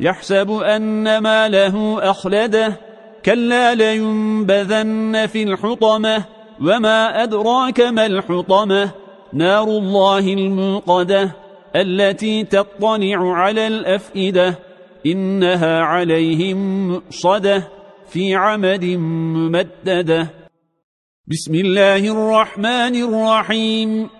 يحسب أن ما له أخلده. كلا لينبذن في الحطمة. وما أدراك ما الحطمة. نار الله الموقدة التي تطلع على الأفئدة. إنها عليهم مؤصدة في عمد ممددة. بسم الله الرحمن الرحيم.